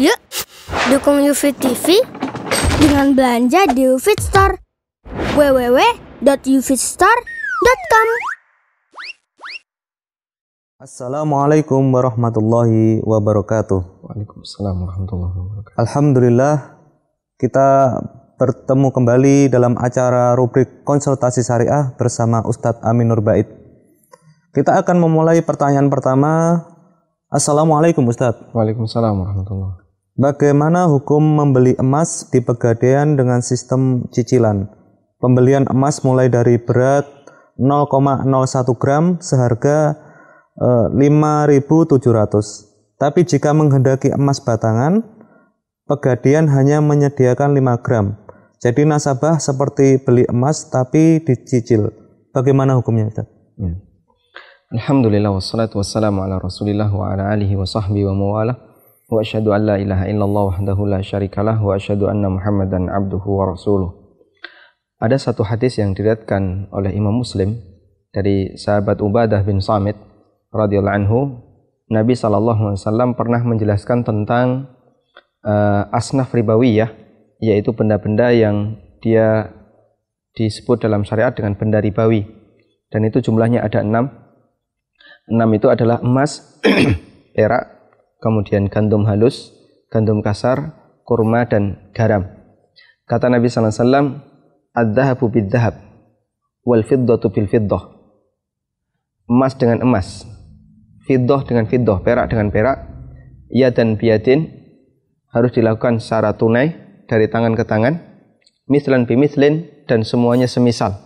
Yuk, dukung UFIT TV dengan belanja di UFIT Store. www.ufitstore.com Assalamualaikum warahmatullahi wabarakatuh. Waalaikumsalam warahmatullahi wabarakatuh. Alhamdulillah kita bertemu kembali dalam acara rubrik konsultasi syariah bersama Ustadz Aminur Bait. Kita akan memulai pertanyaan pertama. Assalamualaikum Ustadz. Waalaikumsalam warahmatullahi Bagaimana hukum membeli emas di pegadaian dengan sistem cicilan? Pembelian emas mulai dari berat 0,01 gram seharga eh, 5.700. Tapi jika menghendaki emas batangan, pegadaian hanya menyediakan 5 gram. Jadi nasabah seperti beli emas tapi dicicil. Bagaimana hukumnya Ustaz? Ya. Alhamdulillah wassalatu wassalamu ala rasulillah wa ala alihi wa sahbihi wa mawalah wa asyhadu an la ilaha illallah wahdahu la syarikalah wa asyhadu anna muhammadan abduhu wa rasuluh. Ada satu hadis yang diriatkan oleh Imam Muslim dari sahabat Ubadah bin Samit radhiyallahu anhu. Nabi sallallahu alaihi wasallam pernah menjelaskan tentang uh, asnaf ribawiyah yaitu benda-benda yang dia disebut dalam syariat dengan benda ribawi. Dan itu jumlahnya ada enam enam itu adalah emas perak kemudian gandum halus gandum kasar kurma dan garam. Kata Nabi sallallahu alaihi wasallam ad-dhahabu bid-dhahab wal fiddatu bil fiddah emas dengan emas fiddah dengan fiddah perak dengan perak ya dan biadin harus dilakukan secara tunai dari tangan ke tangan mislan bimislin dan semuanya semisal.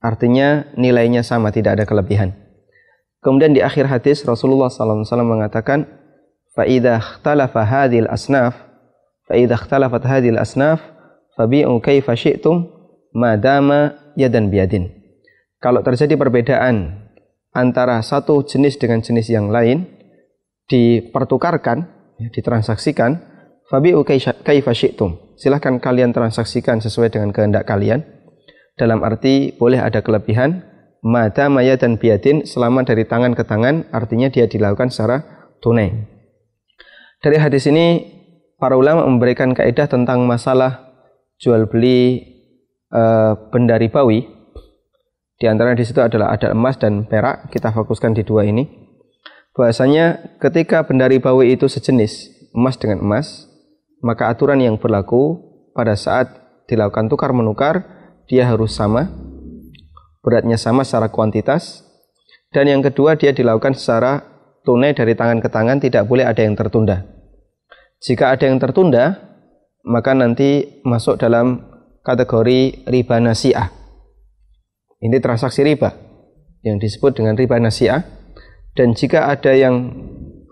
Artinya nilainya sama tidak ada kelebihan Kemudian di akhir hadis Rasulullah SAW mengatakan, فَإِذَا اخْتَلَفَ هَذِي الْأَسْنَافِ asnaf, اخْتَلَفَتْ هَذِي الْأَسْنَافِ asnaf, كَيْفَ شِئْتُمْ مَا madama yadan بِيَدٍ Kalau terjadi perbedaan antara satu jenis dengan jenis yang lain dipertukarkan, ya, ditransaksikan, fabi'u كَيْفَ شِئْتُمْ Silahkan kalian transaksikan sesuai dengan kehendak kalian. Dalam arti boleh ada kelebihan, mada maya dan biadin selama dari tangan ke tangan artinya dia dilakukan secara tunai dari hadis ini para ulama memberikan kaidah tentang masalah jual beli e, benda ribawi. Di antara di situ adalah ada emas dan perak. Kita fokuskan di dua ini. Bahasanya ketika benda ribawi itu sejenis emas dengan emas, maka aturan yang berlaku pada saat dilakukan tukar menukar dia harus sama, beratnya sama secara kuantitas, dan yang kedua dia dilakukan secara tunai dari tangan ke tangan, tidak boleh ada yang tertunda. Jika ada yang tertunda, maka nanti masuk dalam kategori riba nasiah. Ini transaksi riba yang disebut dengan riba nasiah. Dan jika ada yang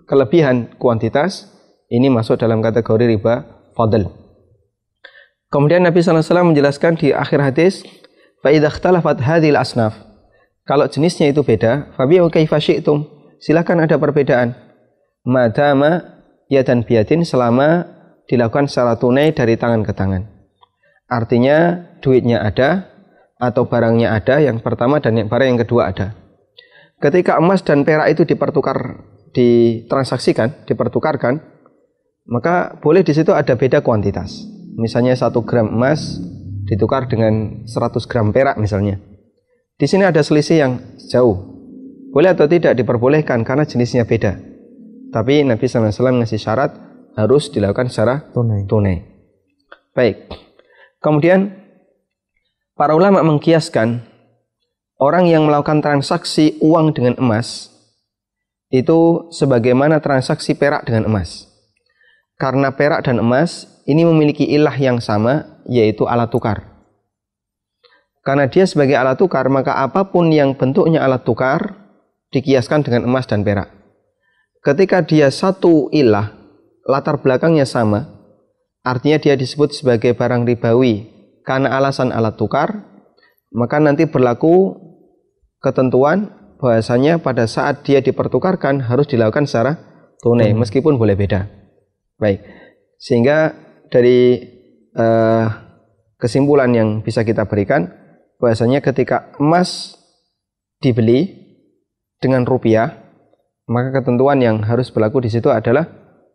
kelebihan kuantitas, ini masuk dalam kategori riba fadl. Kemudian Nabi SAW menjelaskan di akhir hadis, Fa'idha ikhtalafat hadhil asnaf. Kalau jenisnya itu beda, fabi'u kaifa syi'tum. Silakan ada perbedaan. Madama ya dan biatin selama dilakukan secara tunai dari tangan ke tangan. Artinya duitnya ada atau barangnya ada yang pertama dan yang barang yang kedua ada. Ketika emas dan perak itu dipertukar, ditransaksikan, dipertukarkan, maka boleh di situ ada beda kuantitas. Misalnya satu gram emas ditukar dengan 100 gram perak misalnya. Di sini ada selisih yang jauh. Boleh atau tidak diperbolehkan karena jenisnya beda. Tapi Nabi SAW ngasih syarat harus dilakukan secara tunai. tunai. Baik. Kemudian para ulama mengkiaskan orang yang melakukan transaksi uang dengan emas itu sebagaimana transaksi perak dengan emas. Karena perak dan emas ini memiliki ilah yang sama yaitu alat tukar. Karena dia sebagai alat tukar, maka apa pun yang bentuknya alat tukar dikiaskan dengan emas dan perak ketika dia satu ilah, latar belakangnya sama, artinya dia disebut sebagai barang ribawi karena alasan alat tukar, maka nanti berlaku ketentuan bahwasanya pada saat dia dipertukarkan harus dilakukan secara tunai meskipun boleh beda. Baik. Sehingga dari uh, kesimpulan yang bisa kita berikan bahwasanya ketika emas dibeli dengan rupiah maka ketentuan yang harus berlaku di situ adalah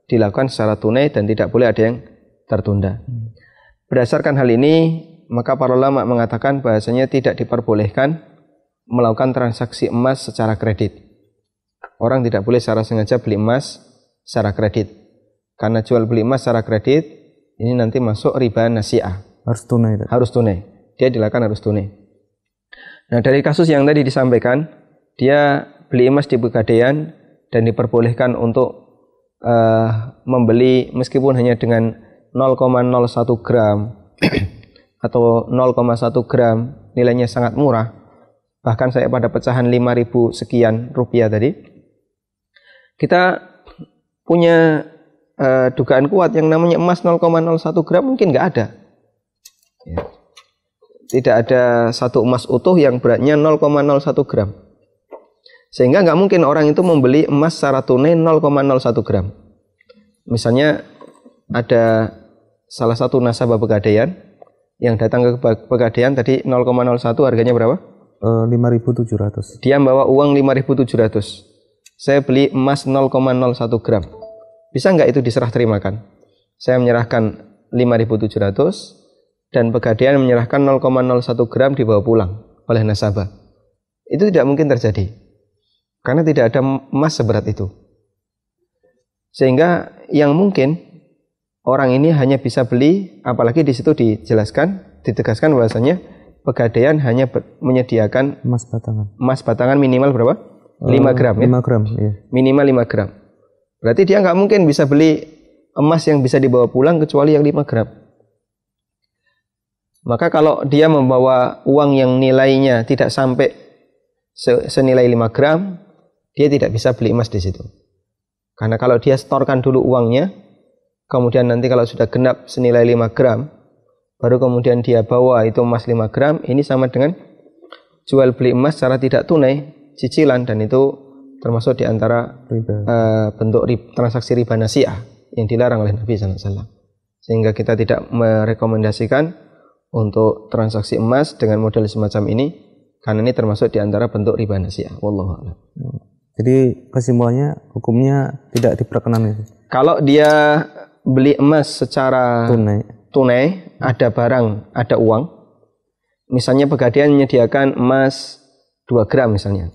dilakukan secara tunai dan tidak boleh ada yang tertunda. Berdasarkan hal ini, maka para ulama mengatakan bahasanya tidak diperbolehkan melakukan transaksi emas secara kredit. Orang tidak boleh secara sengaja beli emas secara kredit. Karena jual beli emas secara kredit, ini nanti masuk riba nasiah. Harus tunai. Harus tunai. Dia dilakukan harus tunai. Nah dari kasus yang tadi disampaikan, dia beli emas di Pegadaian dan diperbolehkan untuk uh, membeli meskipun hanya dengan 0,01 gram atau 0,1 gram nilainya sangat murah bahkan saya pada pecahan 5000 sekian rupiah tadi kita punya uh, dugaan kuat yang namanya emas 0,01 gram mungkin nggak ada ya. tidak ada satu emas utuh yang beratnya 0,01 gram sehingga nggak mungkin orang itu membeli emas secara tunai 0,01 gram misalnya ada salah satu nasabah pegadaian yang datang ke pegadaian tadi 0,01 harganya berapa? Uh, eh, 5.700. Dia membawa uang 5.700. Saya beli emas 0,01 gram. Bisa nggak itu diserah terimakan? Saya menyerahkan 5.700 dan pegadaian menyerahkan 0,01 gram dibawa pulang oleh nasabah. Itu tidak mungkin terjadi. Karena tidak ada emas seberat itu. Sehingga yang mungkin orang ini hanya bisa beli, apalagi di situ dijelaskan, ditegaskan bahwasanya pegadaian hanya menyediakan emas batangan. Emas batangan minimal berapa? Uh, 5 gram 5 ya. gram, iya. Minimal 5 gram. Berarti dia nggak mungkin bisa beli emas yang bisa dibawa pulang kecuali yang 5 gram. Maka kalau dia membawa uang yang nilainya tidak sampai senilai 5 gram, dia tidak bisa beli emas di situ. Karena kalau dia setorkan dulu uangnya, kemudian nanti kalau sudah genap senilai 5 gram, baru kemudian dia bawa itu emas 5 gram, ini sama dengan jual beli emas secara tidak tunai, cicilan, dan itu termasuk di antara uh, bentuk riba, transaksi riba nasiah yang dilarang oleh Nabi SAW. Sehingga kita tidak merekomendasikan untuk transaksi emas dengan model semacam ini, karena ini termasuk di antara bentuk riba nasiah. Wallahu Jadi kesimpulannya hukumnya tidak diperkenankan. Kalau dia beli emas secara tunai, tunai ada barang, ada uang. Misalnya pegadaian menyediakan emas 2 gram misalnya.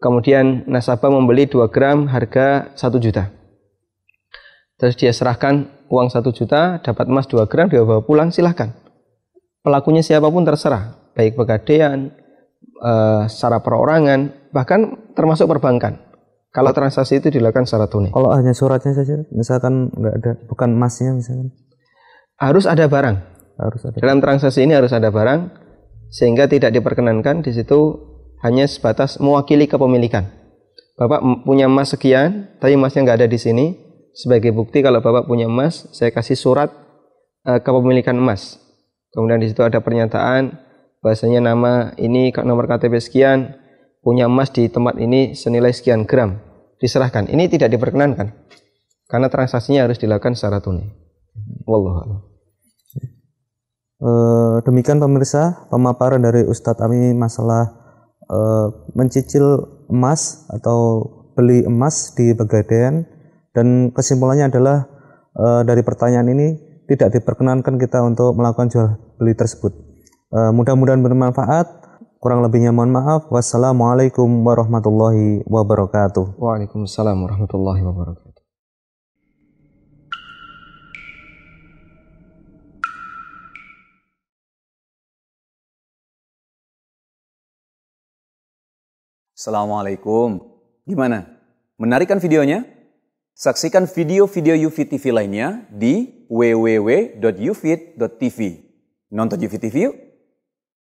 Kemudian nasabah membeli 2 gram harga 1 juta. Terus dia serahkan uang 1 juta, dapat emas 2 gram, dia bawa pulang, silahkan. Pelakunya siapa pun terserah, baik pegadaian, uh, secara perorangan, bahkan termasuk perbankan. Kalau transaksi itu dilakukan secara tunai. Kalau hanya suratnya saja, misalkan nggak ada, bukan emasnya misalkan. Harus ada barang. Harus ada. Dalam transaksi ini harus ada barang, sehingga tidak diperkenankan di situ hanya sebatas mewakili kepemilikan. Bapak punya emas sekian, tapi emasnya nggak ada di sini. Sebagai bukti kalau bapak punya emas, saya kasih surat uh, kepemilikan emas. Kemudian di situ ada pernyataan bahasanya nama ini nomor KTP sekian, punya emas di tempat ini senilai sekian gram diserahkan. Ini tidak diperkenankan karena transaksinya harus dilakukan secara tunai. Wallahu e, demikian pemirsa pemaparan dari Ustadz Ami masalah e, mencicil emas atau beli emas di Pegadaian dan kesimpulannya adalah e, dari pertanyaan ini tidak diperkenankan kita untuk melakukan jual beli tersebut. E, mudah-mudahan bermanfaat. Kurang lebihnya mohon maaf. Wassalamualaikum warahmatullahi wabarakatuh. Waalaikumsalam warahmatullahi wabarakatuh. Assalamualaikum. Gimana? Menarikan videonya? Saksikan video-video UFIT TV lainnya di www.ufit.tv. Nonton UFIT TV yuk!